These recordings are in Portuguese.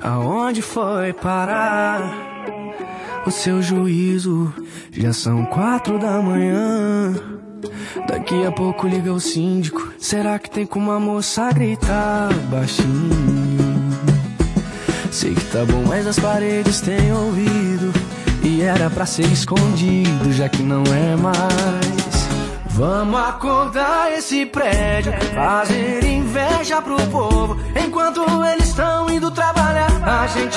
Aonde foi parar o seu juízo? Já são quatro da manhã. Daqui a pouco liga o síndico. Será que tem como a moça gritar baixinho? Sei que tá bom, mas as paredes têm ouvido. E era pra ser escondido, já que não é mais. Vamos acordar esse prédio, fazer inveja pro povo. Enquanto eles estão indo trabalhar,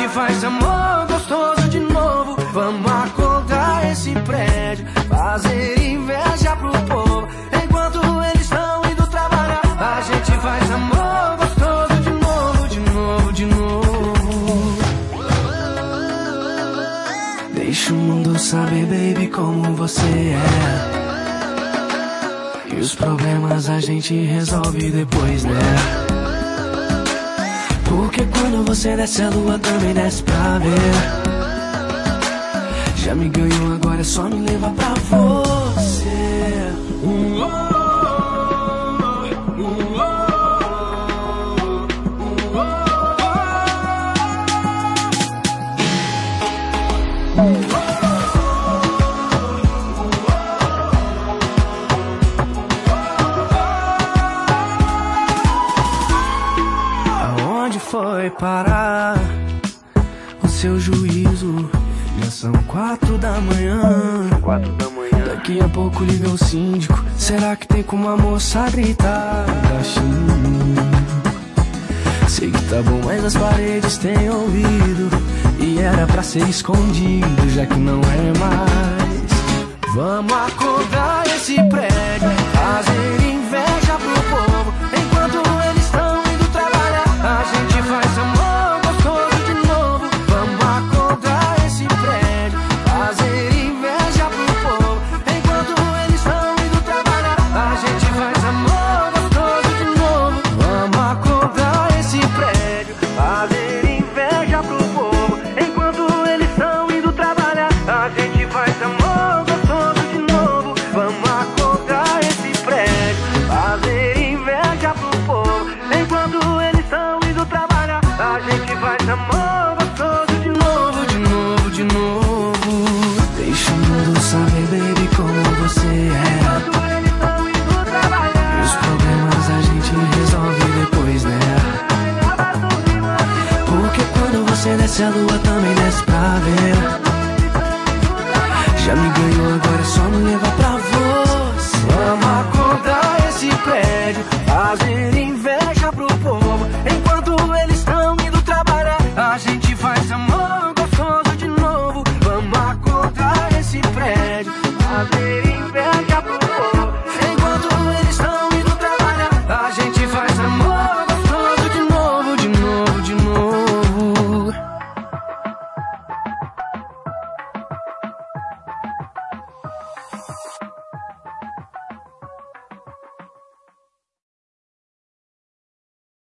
faz amor gostoso de novo. Vamos acordar esse prédio, fazer inveja pro povo. Enquanto eles estão indo trabalhar, a gente faz amor gostoso de novo, de novo, de novo. Deixa o mundo saber, baby, como você é. E os problemas a gente resolve depois, né? Porque quando você desce a lua também desce pra ver. Já me ganhou, agora é só me levar pra você. Uh, oh, foi parar o seu juízo? Já são quatro da manhã. Quatro da manhã. Daqui a pouco liga o síndico. Será que tem como a moça gritar baixinho? Sei que tá bom, mas as paredes têm ouvido. E era pra ser escondido, já que não é mais. Vamos acordar esse prédio, fazer inveja desce a lua também desce pra ver. Já me ganhou,